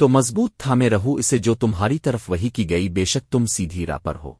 تو مضبوط تھامے رہو اسے جو تمہاری طرف وہی کی گئی، بے شک تم سیدھی راہ پر ہو۔